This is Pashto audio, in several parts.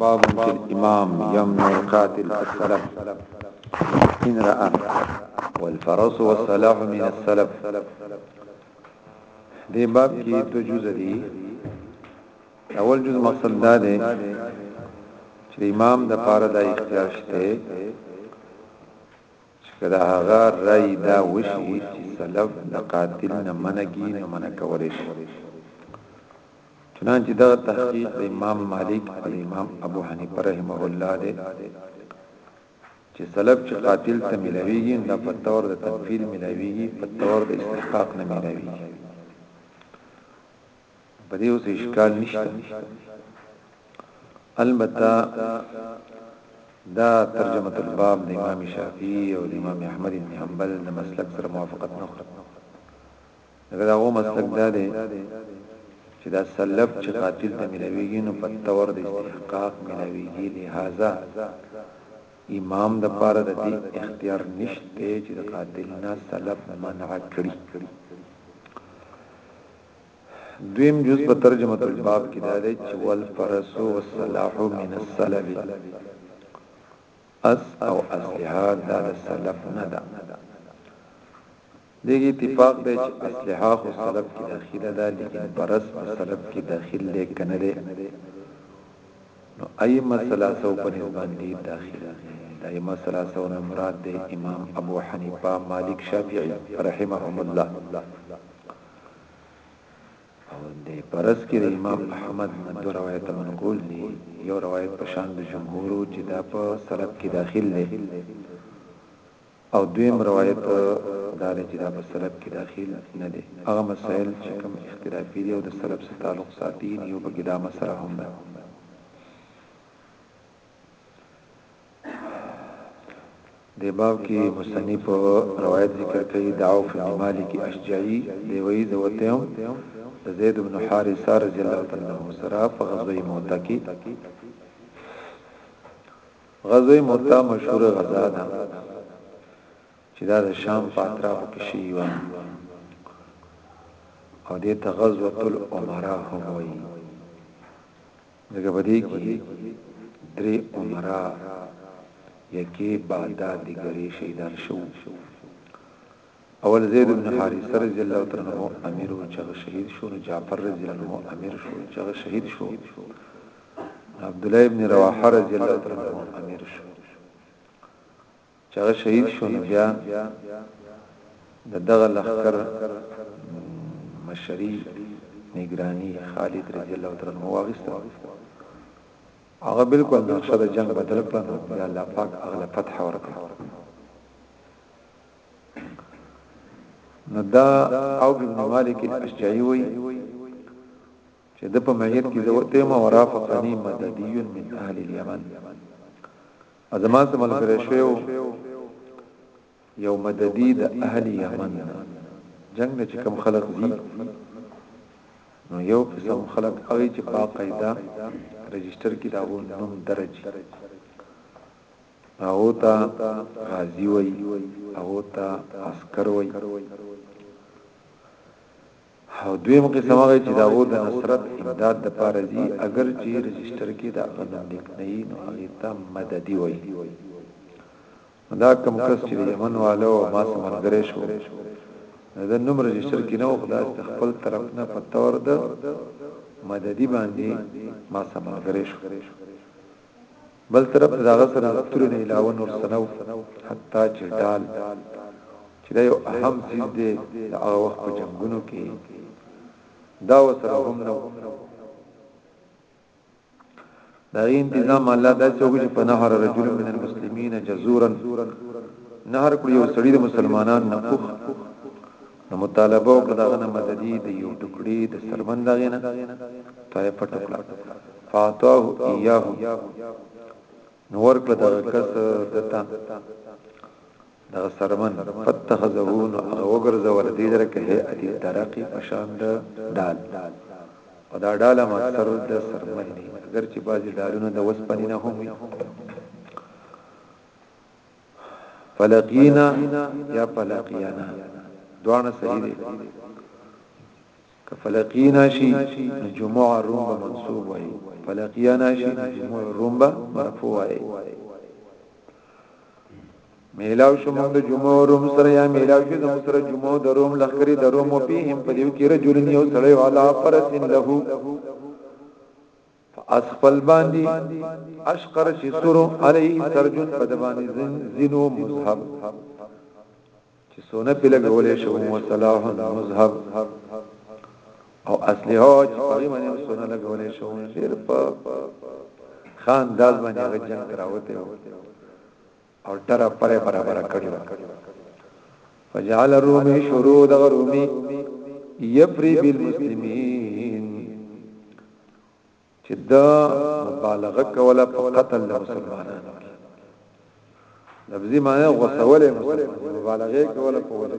باب في الامام يمنع القاتل السلف ان راى والفرس والسلاح من السلف دې باب کې دو جزء دي اول جزء مقصد دا دی چې امام د پاره د اختیار شته چې کله هغه رای دا وشي چې سلف د قاتل نه منګي نه منکول شي چنانچه دغه تحقیق د امام مالک او امام ابو حنیفه رحمه الله دی چې سلب چې قاتل ته ملاویږي دا په تور د تنفیر ملاویږي په تور د استحقاق نه ملاویږي په دې اوس اشکال نشته البته دا ترجمه الباب د امام شافعي او د امام احمد بن حنبل د مسلک سره موافقت نه خوري ځکه د هغو مسلک دا دی چې دا سلب چې قاتل ته ملاویږي نو په طور د استحقاق ملاویږي لهذا امام د پاره د دې اختیار نشته چې د قاتل نه سلب منع کړي دویم جز په ترجمه الباب کې دا دی چې ول فرسو والصلاح من السلب اس او اسلحه دا د سلف نه ده دیګ اتفاق دی چې اسلحه خو سلف کې داخله ده لیکن پرس په سلف کې داخل دی کنه دی نو ای مسله سو په نسبت دی داخله دا ای مسله سو نه مراد دی امام ابو حنیفه مالک شافعی رحمهم الله او د پرس کې د امام احمد نه دو روایته منقول دي یو روایت په شان د جمهورو چې دا په سلب کې داخل دی او دویم روایت دا چې دا په سلب کې داخل نه دی هغه مسائل چې کوم اختلافي دي او د سلب سره تعلق ساتي یو بګدا مسله هم ده دې باب کې مصنف روایت ذکر کوي د عوف بن مالک اشجعي دی وی زه وتم د زید بن حارثه رضی الله تعالی عنہ سره په غزوه موته کې غزوه موته مشهور غزا ده چې دا د شام په اطراف کې شي و او دې ته غزوه الامراء هم وایي ځکه په دې کې درې عمرا یکې بعدا دیګرې شهیدان شو اول زید بن حارثه رضی الله تعالی عنہ امیر او چغه شهید شو نو جعفر رضی الله عنه امیر شو چغه شهید شو عبد الله ابن رواحه رضی الله تعالی عنہ امیر شو چې هغه شهید شو نو بیا د دغه لخر مشری نگرانی خالد رضی الله تعالی عنہ واغسته هغه بالکل نقشه د جنگ بدل کړ نو بیا الله پاک اغله فتح ورکړ نو دا او ابن مالک الاشجعی وی چې د په مهیر کې زوته ما ورافقنی مددی من اهل اليمن زما سره ملګری شوی و یو مددي د اهل یمن جنگ نه چې کم خلک دي نو یو قسم خلک هغه چې په قاعده رجستر کې داو نوم درج او تا غازی وای او تا عسكر وای او دویمه قسم هغه چې د هغو د نصرت امداد د پاره ځي اګر چې رجسټر کې د هغه نوم لیک نه وي نو هغه ته مددي وایي دا کم کس چې یمن والو ما سره ملګری شو دا نوم رجسټر کې نه و خدای ست خپل طرف نه پتور ده مددي باندې ما سره ملګری شو بل طرف ته داغه سره دکتور نه علاوه نور سنو حتی چې ډال چې دا یو اهم چیز دی د هغه وخت په جنگونو کې دا وسره هم نو دا انتظام الله دا څوک چې په نهر رجل من المسلمین جزورا نهر کړی یو سړی د مسلمانان نه نو مطالبه وکړه دغه نه مددي د یو ټکړي د سرمن دغه نه تای په ټکړه فاتوه ایاه نو ورکړه دغه کس دتا دغه سرمن فتخذه نو هغه وګرځه ول دې درکه هيئت الترقي پشان د دال او دا ډاله ما سر د سرمن نه اگر چې بعضي ډالونه د وسپنې نه هم فلقینا یا فلقینا دوانه صحیح دي کفلقینا شي جموع روم منصوب وي فلقینا شي جموع روم مرفوع وي میلاو شو موږ د جمعو روم سره یا میلاو شو زموږ سره جمعو د روم لخرې د روم او پیهم په دیو کې رجلن یو سړی والا فرسن له فاسفل باندی اشقر چی سرو علی سرجن پدبانی زینو مذهب چی سونه پلګولې شو مصلاح مذهب او اصلي هو چې پای باندې سونه لګولې شو ډیر په خان داز باندې غجن کراوته او ډره پره برابر کړی و فجعل الرومي شروع د رومي يفري بالمسلمين چې دا مبالغه کوله په قتل د مسلمانانو لفظي معنی غوسوله مسلمان مبالغه کوله په وجه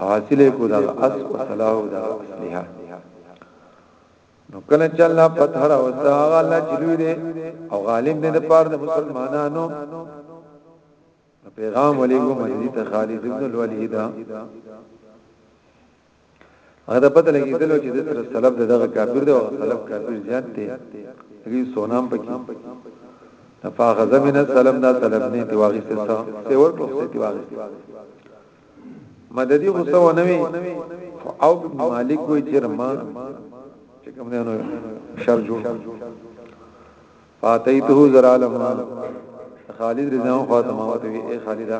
حاصل کو دا اس او سلاو دا اسلحه نو کله چې الله فتح را وستا هغه الله چې لوی دی او غالب دی د پاره د مسلمانانو پیغام علیکم حضرت خالد ابن الولید هغه دا پته لګی دلو چې د سره سلب دغه کافر دی او سلب کافر زیات دی هغه سونام پکې نفاغ زمینه سلب دا سلب نه دی واغسته سره ورکو ستې واغسته مددي خو څو نه وي او مالک وي چې ما چې کوم نه نو شر جوړ فاتیته زرالم خالد رضا او فاطمه او ته اے خالدا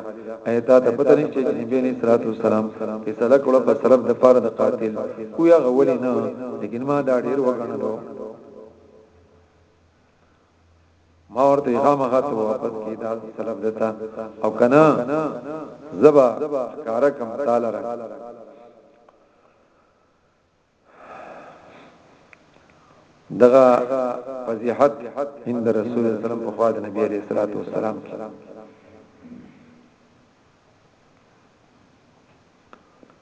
ایتا ته پته نه چې نبی علیہ الصلوۃ والسلام په سره کړه په طرف د پاره د قاتل کویا غولینا لیکن ما دا ډیر وګڼلو ما ورته هغه هغه ته واپس کی دا طلب دتا او کنا زبا کار کم تعالی را دغه فضیحت هند رسول الله صلی الله علیه وسلم په خوا د نبی علیہ الصلوۃ والسلام کې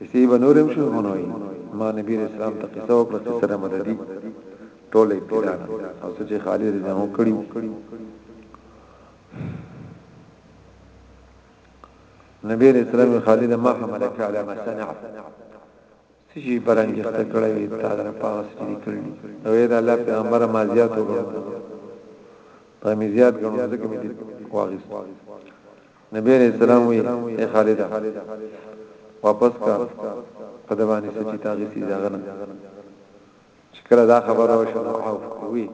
قصې به نورم شو هنوي ما نبی اسلام ته قصه او قصه سره مددي ټول ابتداء او چې خالد رضی الله کړي نبی رسول الله خالد ما حملك على ما صنع سجی برنګ ست کړه وی تا در پاس دي کړی نو اې دا الله پیغمبر ما زیات وګړو په می زیات غنو ځکه می دي واغست نبی علیہ السلام وی اے خالد واپس کا پدبانی سچی تاغیسی زاغنا چکلا دا خبر وشو عوف وی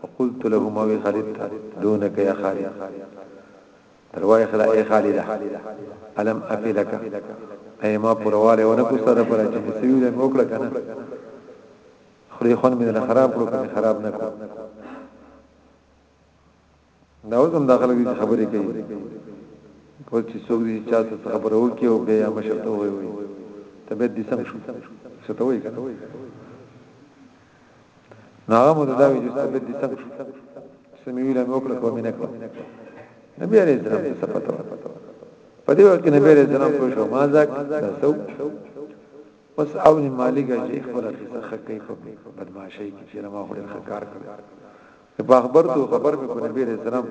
فقلت له موی خالد تا دونک یا خالد تروائی خلا اے خالد علم افی لکا اے ما پروالی ونکو سر پر چنی سویل موکل کنا خلی خون من خراب کرو کمی خراب نکو دا اوس هم دا خلک دي چې خبرې کوي په چې څوک دي چا ته خبره وکي او بیا مشر ته وایي وایي طبيعت دي سم شو څه ته وایي کنه ناغه مو دا وی چې طبيعت دي سم شو سمې ویل مې وکړه خو مې نه کړ نبی عليه السلام څه پته په دې وخت کې نبی عليه السلام په شو ما ځک تاسو پس او مالک چې خپل خسخه کوي په بدمعشي کې چې ما خپل خکار کړ ته په خبر ته خبر مې کو نبی عليه السلام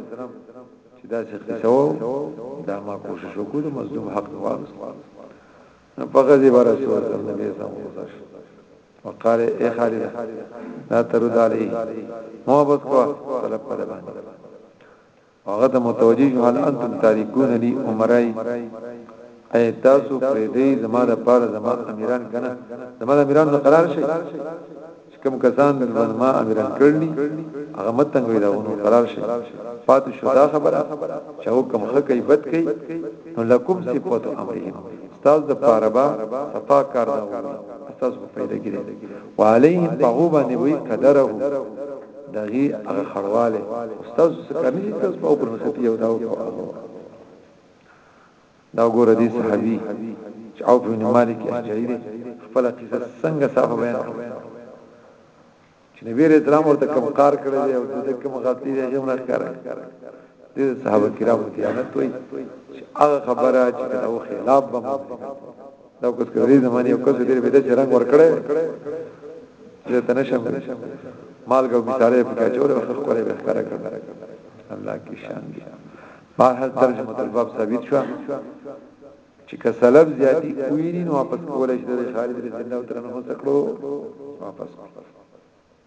چې دا څه قصه وو دا ما کوشش وکړ د مظلوم حق واغس په غزي بار رسول الله نبی صلی الله علیه وسلم وقال اي خالد لا ترد عليه محبت کو طلب پر باندې هغه ته متوجه شو هل انتم تاریکون لی امرای اي تاسو پرې دی زما د پاره زما امیران کنه زما د امیران د قرار شي کوم کسان د ما امیران کړلی هغه متنګ وی دا ونه قرار شي پاتې شو دا خبره چې حکم خکې بد کړي نو لکم صفات امرهم تاسو د پاره با صفا کار دا تاسو په پیدا کې وعليهم په هغو باندې وي قدره دغي هغه خړواله استاد سکرنی چې تاسو په پر خپل یو داو دا ګوره دي صحابي چې عوف بن مالک اشعری خپل قصه څنګه صاحب بیان کړ چې نبی رسول الله ورته کوم کار کړی دی او د کوم غلطي دی هم راکاره دي صحابه کرام دیانت وي چې هغه خبره چې دا خلاف به دا کوس کوي زمانه یو کس دې بده چې رنگ ور کړې چې تنه شم مالګه او مثاله په کې چور وخت کولې به ښکارا کړ الله کی شان دی بهر هر ترجمه تل باب ثابت شو چې که سلب زیاتی کوی نه واپس کولې چې د خالد رضی الله تعالی عنہ څخه واپس کړو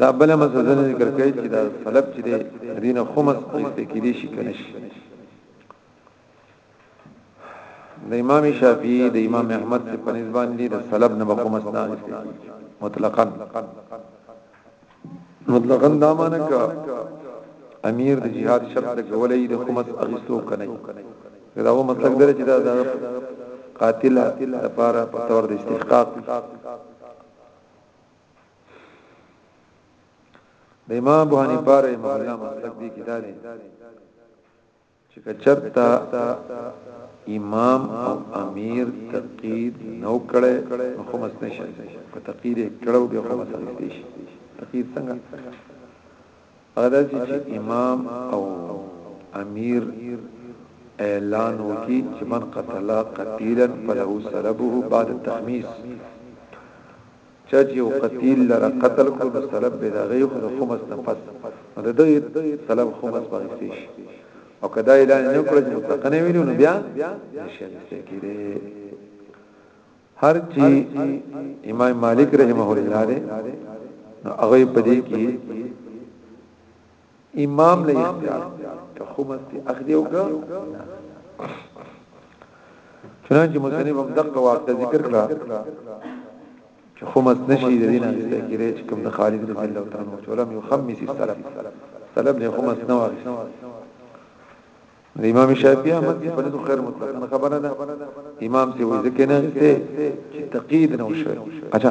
دا بل مسله ذکر کوي چې دا طلب چې دی دینه خمس قسط کې دي شي کنه شي د امام شافعي د امام احمد په نسبت دي د طلب نه خمس نه مطلقاً مطلقاً دا معنی کا امیر د جهاد شرط د کولې د خمس اغستو کنه دا و مطلب دی چې دا د قاتل لپاره په تور د استحقاق د امام ابو حنیفه رحمه الله مطلب دی کې دا دی چې که چرته امام او امیر تقید نو کړی نو خمس نشي که تقید یې کړو بیا خمس اخیستې شي تقید څنګه هغه داسې چې امام او امیر اعلان وکي چې من قتل قتیلا فله سلبه بعد التخمیس چا چې یو قتیل لره قتل کړو نو سلب به دغه خو د خمس نه پس نو د دغه سلب خمس باندې شي او کدا اعلان نه کړو چې متقنه وینو نو بیا نشه نشه کیږي هر چې امام مالک رحمه الله دې نو هغه په دې کې امام له اختیار ته خمس دی اخدی وکړه چنانچه مصنف هم دقه واقع ذکر کړه چې خمس نشي د دینه ایسته کېږي چې کوم د خالد رضی الله تعالی عنہ ولم يخمس السلف سلف له خمس نه واغ امام شافعی احمد په دې خیر مطلق خبره ده امام سی وځ کې نه چې تقید نه وشو اچھا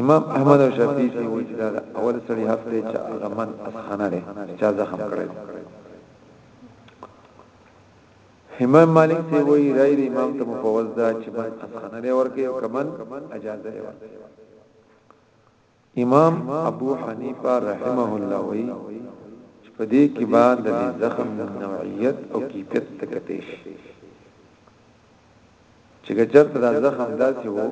امام احمد او شافعي سي وایي چې دا اول سړی حق دی چې هغه من اسخنه لري چې زخم کړی امام مالک سي وایي رای د امام ته مفوض ده چې من اسخنه لري ورکه او کمن اجازه لري ورکه امام ابو حنیفه رحمه الله وایي په دې کې بعد د زخم نوعیت او کیفیت تکتیش چې ګچرت دا زخم داسې وو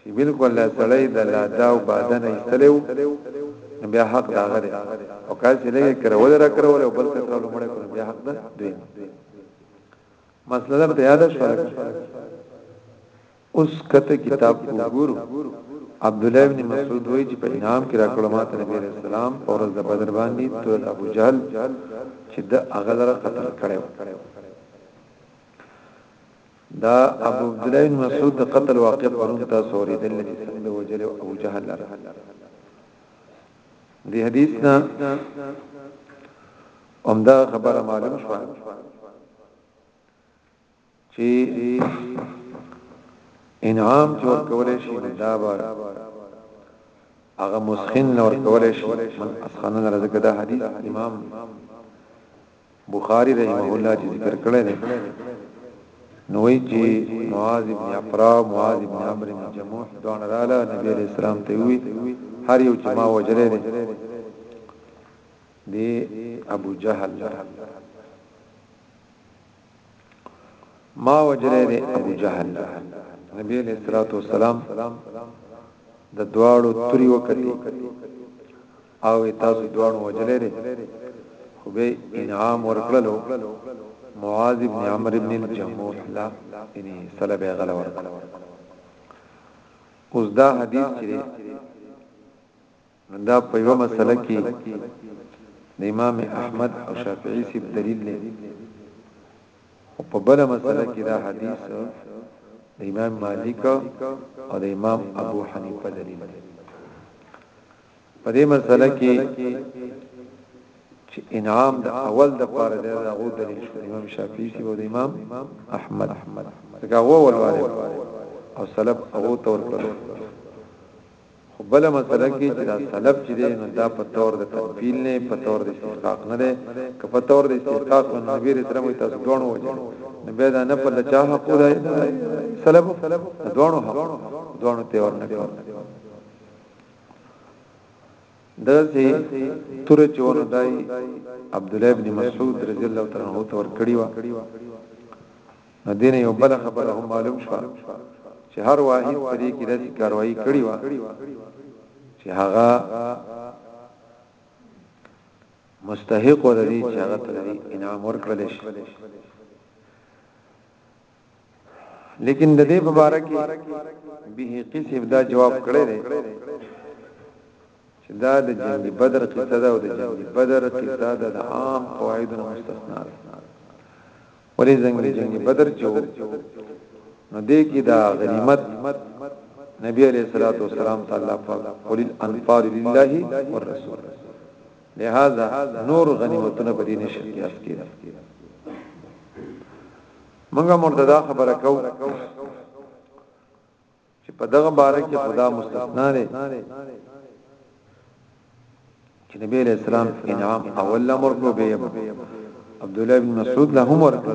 چې بالکل لا سړی د لا دا او بادن ایستلو بیا حق دا غره او کله چې لګي کرول را کرول او بل څه کولو مړ کړو بیا حق ده دوی مسله درته یاد شوه اوس کته کتاب وګورو عبد الله ابن مسعود وایي چې په انعام کې راکړو ماته نبی رسول الله په ورځ د بدر باندې تر ابو جهل چې د اغلره قتل کړو دا ابو عبدالله بن مسعود د قتل واقع پرون تاسو اوریدل چې څنګه وجل ابو جهل لره دی حدیث نا همدا خبره معلوم شو چې انعام چې ورکول شي دا به هغه مسخن ورکول شي من اسخنن رزق دا حدیث امام بخاری رحمه الله چې ذکر کړی دی نو وی چې معاذ ابن افرا معاذ ابن عمرو بن جموح دون رااله نبی علیہ السلام ته وی هر یو چې ما وجره دی دی ابو جهل ما وجره دی ابو جهل نبی علیہ الصلوۃ والسلام د دواړو تری وکړي هغوی تاسو دواړو وژلی دی خو به یې انعام ورکړلو معاذ ابن عمرو ابن الجموح لا یعنی سله به غل ورکړ اوس دا حدیث چې دا په یو مسله کې د امام احمد او شافعي سي دلیل دی او په بل مسله کې دا حدیث د امام مالک او د امام ابو حنیفه دلیل دی په دې مسله کې چې انعام د اول د پاره دی دا غو دلیل شو امام شافعي سی او امام احمد دا غو ولواله او سلب او تور کړو خو بل مسله کې چې دا سلب چې دی نو دا په تور د تنفیل نه په تور د استحقاق نه دی که په تور د استحقاق نو نبی رسول الله تاسو دوه وجه نو به دا نه په لچا حق دی سلب دوه حق دوه تور نه کړو دغه تور چې ونه دای عبد الله ابن مسعود رضی الله تعالی عنہ تور کړی و نو دین یو بل خبره هم معلوم شو چې هر واحد پرې کې د کاروایی کړی و چې هغه مستحق ولري چې هغه ته انعام ورکړل شي لیکن د دې په باره کې به قصیب دا جواب کړی دی چې دا د جنگ بدر قصه ده او د جنگ بدر قصه ده د عام قواعد مستثنا ده ولې څنګه جنگ بدر چې نو دې کې دا غنیمت نبی علیہ الصلوۃ والسلام تعالی پاک قل الانفال لله والرسول لهذا نور غنیمتونه په دې نشه قیاس کیږي منګه مرتدا خبره کو چې په دغه باره کې خدا مستثنا دی چې نبی علیہ السلام انعام اول امر کو به عبد الله بن مسعود له هم ورکړ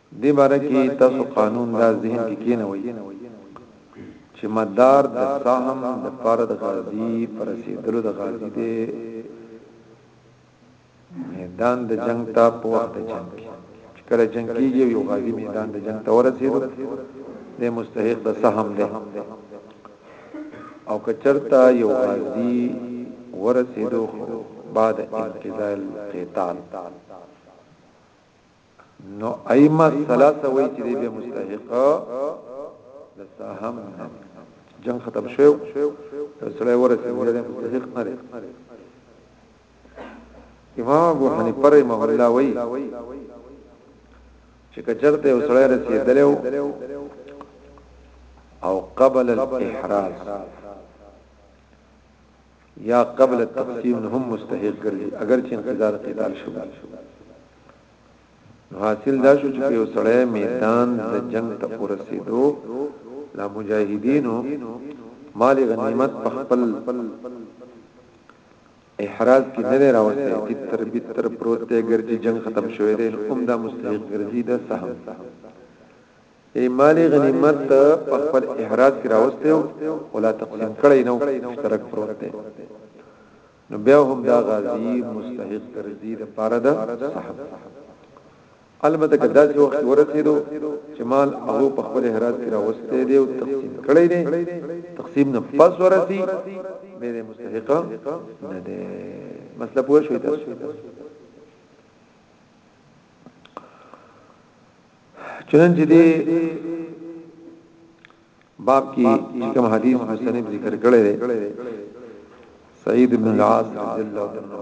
دې باره کې تاسو قانون دا ذهن کې کېنوي چې مدار د سهم د پاره د غازی پر رسیدلو د غازی دی میدان د جنگ ته په وخت جنگ کې چې کله جنگ کېږي یو غازی میدان د جنگ ته ورسېدو د مستحق د سهم دی او کچرتا یو غازی ورسېدو بعد انقضاء القتال نو ائمه ثلاثه وای چې دی به مستحق د سهم نه جنگ ختم شو سړی ورسې دی مستحق نه دی امام ابو حنیفه رحمه الله وای چې کچرته یو سړی رسیدلو او قبل الاحراز یا قبل التقسیم نو هم مستحق ګرځي اگر چې انقضاء قتال شو نو حاصل دا شو چې یو سړی میدان د جنگ ته ورسېدو لا مجاهدینو مال غنیمت په خپل احراز کې نه راوستي چې تر به تر پروت دی ګرځي جنگ ختم شوی دی هم دا مستحق ګرځي د سهم یعنی مال غنیمت په خپل احراز کې راوسته او لا تقسیم کړی نو مشترک پروت دی نو بیا هم دا غازی مستحق ګرځي د پاره ده صاحب البته که داسې وخت ورسېدو چې مال هغه په خپل احراز کې راوسته دی او تقسیم کړی دی تقسیم نه پس ورسی به مستحق نه دی مسله پوه شوې تاسو چنانچه دې باب کې کوم حدیث مستند ذکر کړی دی سعید بن العاص رضی الله عنه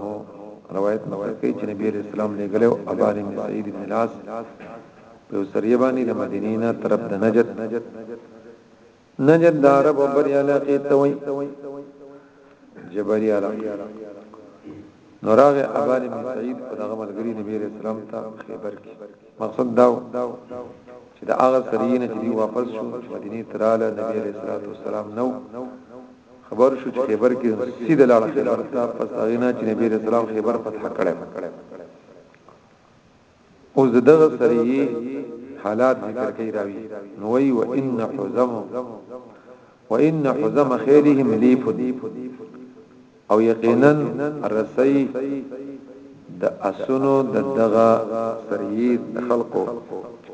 روایت نقل کوي چې نبی رسول الله علیه غلو ابان بن سعید بن العاص په سریه باندې د مدینې نه طرف د نجد نجد د عرب او بری علاقه ته وای جبری علاقه نوراغ ابان بن سعید په دغه ملګری نبی رسول الله ته خیبر کې مقصد دا چې دا هغه سرینه چې واپس شو مدینه تراله نبی رسول الله نو خبر شو چې خیبر کې سیده لاړ خیبر ته پس هغه نه چې نبی رسول الله خیبر فتح کړي اوس دغه سریه حالات ذکر کوي راوي نو وی و ان حزم و ان حزم خیرهم لیف او یقینا رسی د اسونو د دغه سریه خلقو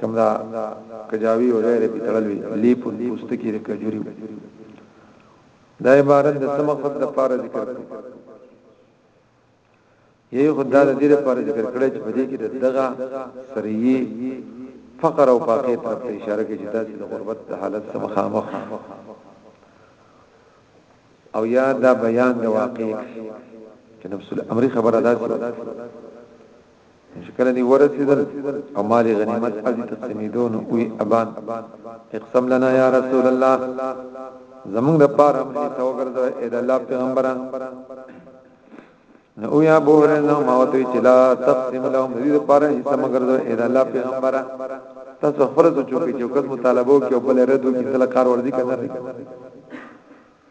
کوم دا کجاوی او غیره په تړلوي لیف پوستکی د کجوري دا عبارت د سمقت د پاره ذکر کوي یو خدای د دې لپاره ذکر کړی چې په دې کې دغه سریه فقر او فاقه طرف ته اشاره کوي چې تاسو د غربت د حالت سره مخامخ او یا دا بیان د واقع چې نفس الامر خبره ده چې کله دی ورسېدل او مال غنیمت اځي تقسیمیدو نو وی ابان اقسم لنا یا رسول الله زمونږ د پاره مې توګرځو اې د الله پیغمبره نو یا ابو هرره نو ما وته چې لا تقسیم لهم دې لپاره چې سمګرځو اې د الله پیغمبره تاسو خپل ته چوکې چوکې مطالبه کوي او بل رد کوي تل کار ورزي کوي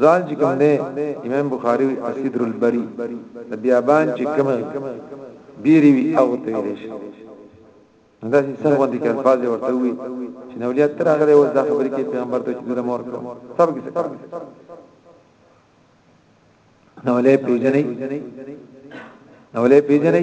ځان چې کوم دی امام بخاری وی اسدر البری د بیابان چې کوم بیری وی او ته ویل شي دا چې څنګه باندې کې الفاظ ورته وی چې نولیات تر هغه وځ دا خبرې کې پیغمبر ته چې د مور کړو سب کې څه نولې پیژنې نولې پیژنې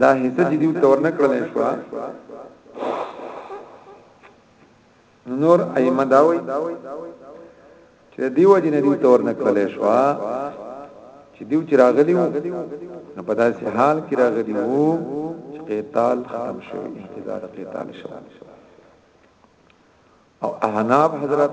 دا حصہ چې دیو تور نه کړل شو نور ائمه داوي چې دیو جن دیو تور نه کړل شو چې دیو چې راغلی وو نو په داسې حال کې راغلی وو چې قتال ختم شو انتظار قتال شو او احناب حضرات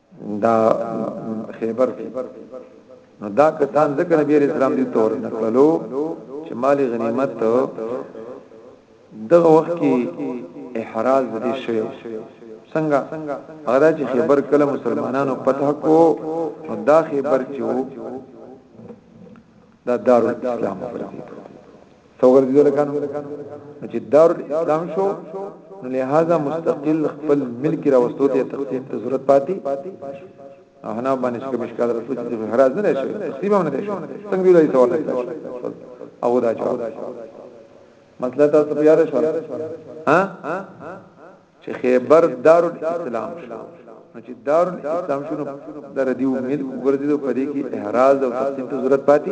دا خیبر نو دا کسان ذکر نبی علیہ السلام دی تور نکلو چې مال غنیمت دغه وخت کې احراز دې شوی څنګه هغه چې خیبر کله مسلمانانو پته کو نو دا خیبر چې دا دار الاسلام ورته څوګرځیدل کان نو چې دار اسلام شو نو لہذا مستقل خپل ملک راوستو ته تقسیم ته ضرورت پاتې احنا باندې چې مشکل رسول چې حراج نه شي تقسیم هم نه شي څنګه ویلای سوال او دا جواب مسله تاسو په یاد شو ها چې خیبر دار الاسلام شو نو چې دار الاسلام شنو در دیو ملک ورته په دې کې احراز او تقسیم ته ضرورت پاتې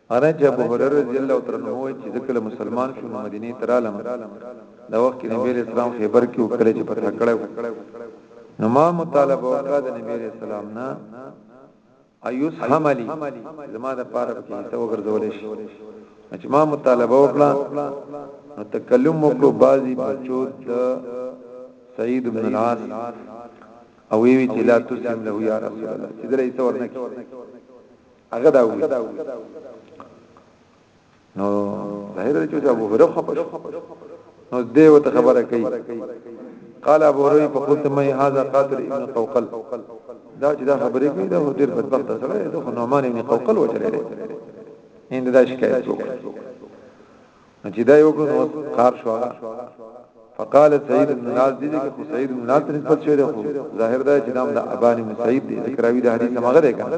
ارنه چې ابو هريره رضی الله تعالی عنه وايي چې زه کله مسلمان شوم نو مدينې ته رالم دا وخت کې نبی رسول الله خیبر کې وکړي چې فتح کړو نو ما مطالبه وکړه د نبی رسول الله نه ايوس حملي زما د پاره کې ته وګرځول شي چې ما مطالبه وکړه نو تکلم وکړو بازي بچو د سعید بن العاص او وی چې لا تسلم له یا رسول الله چې درې څور نه هغه دا وی نو ظاهر چې ابو هريره خپل نو دیو ته خبره کوي قال ابو هريره فقلت ما هذا قاتل ابن قوقل دا چې دا خبرې کوي دا ډېر بدبخت سره ده خو نعمان ابن قوقل وچلې هند دا شکایت وکړ نو چې دا یو کو نو کار شو فقال سعید بن ناس دي چې خو سعید بن ناس نسبت شوی دی خو ظاهر دا چې نام د ابانی مسعید دی ذکر راوی د حدیث مغه دی کنه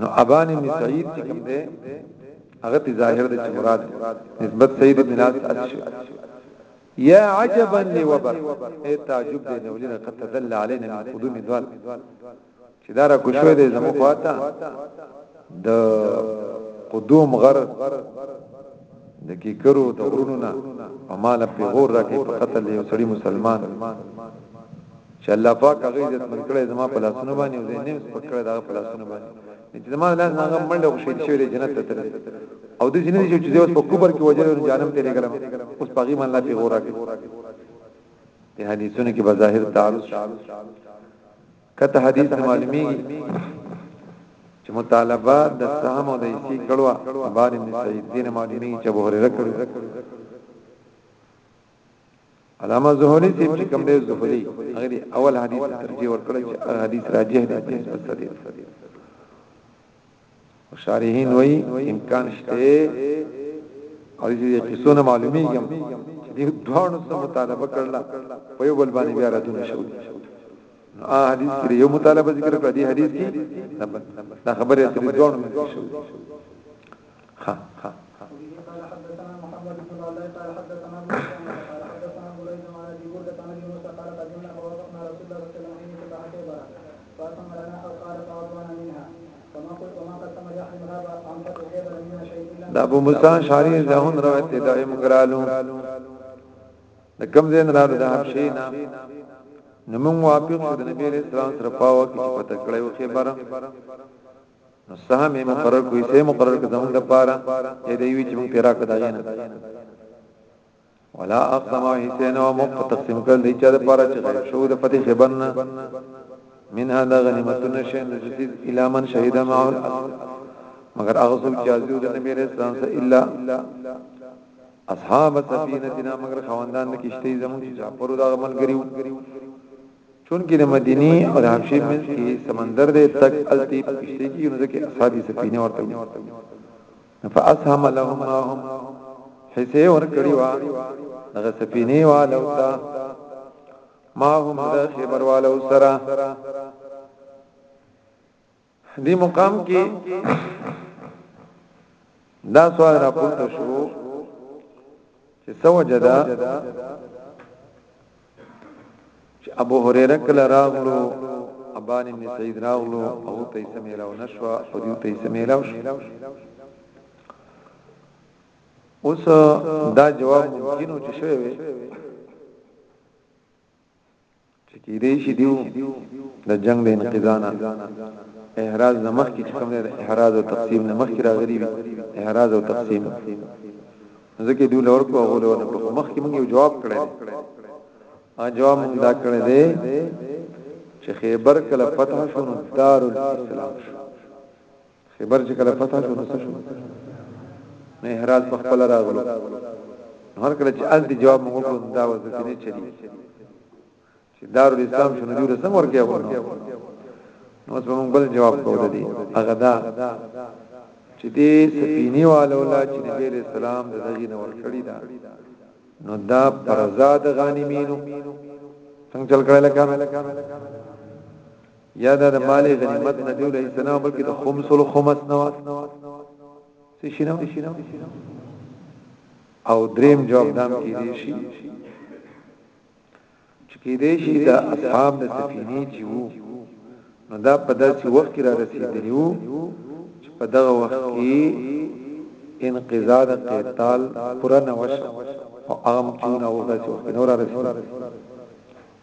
نو ابانی مسعید چې کوم دی هغه تی ظاهر دی چې مراد نسبت سعید بن ناس اچي یا عجبا لوبر اے تعجب دی نو لنا قد تدل علينا من قدوم دوال چې دا را کوشوي د زمو خواته د قدوم غر د کی کرو د غرونو نه په مال په غور راکې په قتل یو سړی مسلمان چې الله پاک هغه عزت من کړی زما په لاسونو باندې او زینې سپک کړی دا په لاسونو باندې چې زما لاس هغه منډه او شهید شوی جنت ته تللی او د جنې چې اوس په کوبر کې وجل او جانم ته لګلم اوس پاغي مان لا په غور راکې په حدیثونو کې بظاهر تعارض کته حدیث معلومی چې مطالبه د سهم او د ایسی کړوا بار ابن سعید دین معلومی چې ابو هريره کړو علامه زهری چې چې کوم دی زهری هغه اول حدیث ترجیح ورکړ چې حدیث راجح دی په صدیق شارحین وای امکان شته او دې کې څونه معلومیږي چې دې دوه نو مطالبه کړل په یو بل باندې بیا راځون شو نو ا حدیث کې یو مطالبه ذکر کړ دې حدیث کې دا خبره ترې دوه نو شو دا ابو مستان شاری زهون روایت دی دا امګرالو د کم زین راو د حبشینا نمون واپق شو د نبی علیہ السلام سره پاوه کې پته کړی و خبره نو سهم یې مقرر کوي سه مقرر کړي زموږ د پاره اې دی وی چې موږ پیرا کړه نه ولا اقسم حسین او مخ تقسیم کړل دی چې د پاره چې غیر شو د فتح خبر نه من هذا غنیمتنا شیء نجدید الی من شهید معه الاصل مگر هغه څوک چې ازیو د نبی رسول الله الا اصحاب سفینتنا مگر خواندان کشته زمون چې پر دا عمل کړیو چونکه د مدینې او د حبشې منځ کې سمندر دی تک التی پښتې کې نو ځکه اصحاب سفینه ورته وي فاسهم لهم ما هم حصے ور کړی وا دغه سفینه والو تا ما هم د خبر والو سره دې مقام کې دا سوال راپورته شو چې سو جدا چې ابو هريره کله راغلو ابان ابن سعید راغلو او ته یې سمیلاو نشو او دې ته یې سمیلاو شو اوس دا جواب ممکنو چې شوی وي چې کېدای شي دیو د جنگ د انقضا نه احراز نه مخکې چې کوم د احراز او تقسیم نه مخکې راغلي وي احراز او تقسیم ځکه دوی لور کو غولو نه په مخکې موږ یو جواب کړی ا جواب موږ دا کړی دی چې خیبر کله فتح شو نو دار الاسلام شو خیبر چې کله فتح شو نو څه شو نه هرات په خپل راغلو هر کله چې الته جواب موږ کړو دا وځي نه چلی چې دار الاسلام شنو جوړ څنګه ورکیا ونه نو اوس موږ بل جواب کوو دي هغه دا چې دې سفینی والو لا چې نبی اسلام د دغې نور کړی دا نو دا پرزاد غانمینو څنګه چل کړل کانو یا دا د مال غنیمت نه دی لای سنا بلکې د خمس الخمس نه وا څه شي نه او دریم جواب دام کې دی شي چې کې دی شي د اصحاب د سفینې چې وو نو دا په داسې وخت کې را رسیدلی وو چې په دغه وخت کې انقضاء د قتال پوره نه وشو او عام کیونه او داسې وخت نور رسیدلی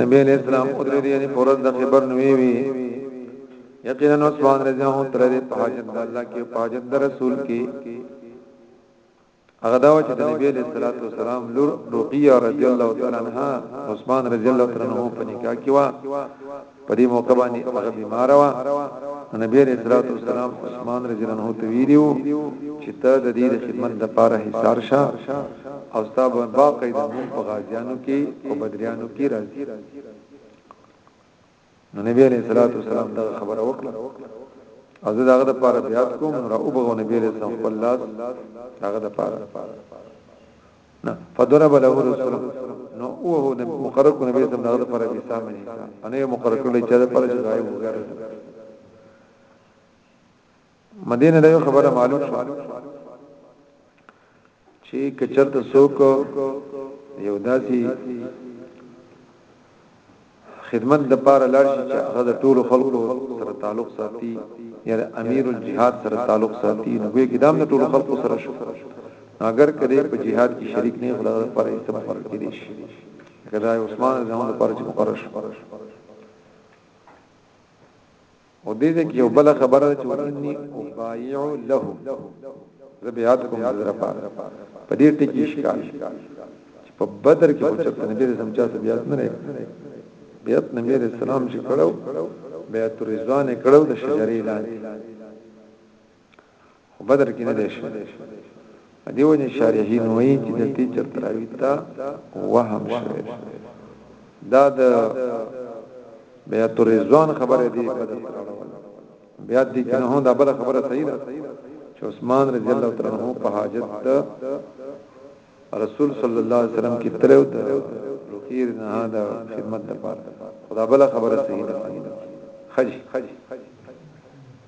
نبی علیہ السلام او درې یعنی پرز د خبر نوې وی یقینا عثمان رضی الله عنه تر دې پاجند الله کې پاجند رسول کې هغه دا چې د نبی علیہ الصلوۃ والسلام لور رقیہ رضی الله تعالی عنها عثمان رضی الله تعالی عنہ په نکاح کې وا په دې موقع باندې هغه بیمار وا نبی علیہ الصلوۃ والسلام عثمان رضی الله عنه ته ویلو چې ته د دې خدمت لپاره حصار شه او ستا به باقی د نوم په غازیانو کې او بدریانو کې راځي نو نبی علیہ الصلوۃ والسلام دا خبره وکړه او زه داغه د پاره بیا کوم نو او بغو نبی علیہ السلام خپل لاس داغه د پاره نه فضرب له رسول نو او هو مقرر کو نبی سم داغه د پاره بیا سامي انا مقرر کړل چې د پاره چې غایب وګرځي مدینه دا یو خبره معلوم شو چې کچرته سوک یو داسي خدمت د پاره لاړ شي چې هغه د ټولو خلکو سره تعلق ساتي یا امیر الجهاد سره تعلق ساتي نو به کې دام د ټولو خلکو سره شو اگر کله په جهاد کې شریک نه خدای د پاره یې سم فرق کړي شي کله عثمان زموږ لپاره چې مقرر شو او دې دې کې یو بل خبره چې ورني او بایع له زبیات کوم در پاره په دې ټکی اشکال چې په بدر کې خو چې نبی رسول چا زبیات نه لري بیات نبی رسول سلام چې کړو بیات رضوان کړو د شجرې لاندې خو بدر کې نه دی شوی په دې وجه شارحین وایي چې د دې چرته راوي ته وهم شوی دا د بیا تورزوان خبره دی بدر بیا دې چې نه هم دا بل خبره صحیح ده چې عثمان رضی الله تعالی عنہ په حاجت ده رسول صلی الله علیه وسلم کې تلو ده رخیر نه دا خدمت ده خدا بل خبره صحیح ده خج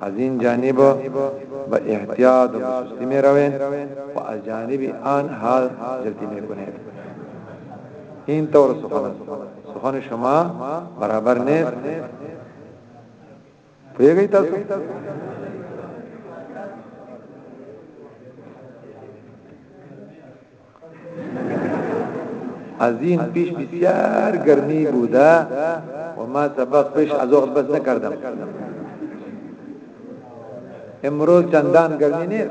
از این جانب به احتیاط و سستی می روید و از جانب آن حال جلدی می کنید این طور سخن سخن شما برابر نیست پویگئی تاسو ازین پیش بسیار گرمی بودا و ما سبق پیش از وقت بس نکردم امروز چندان گرمی نیست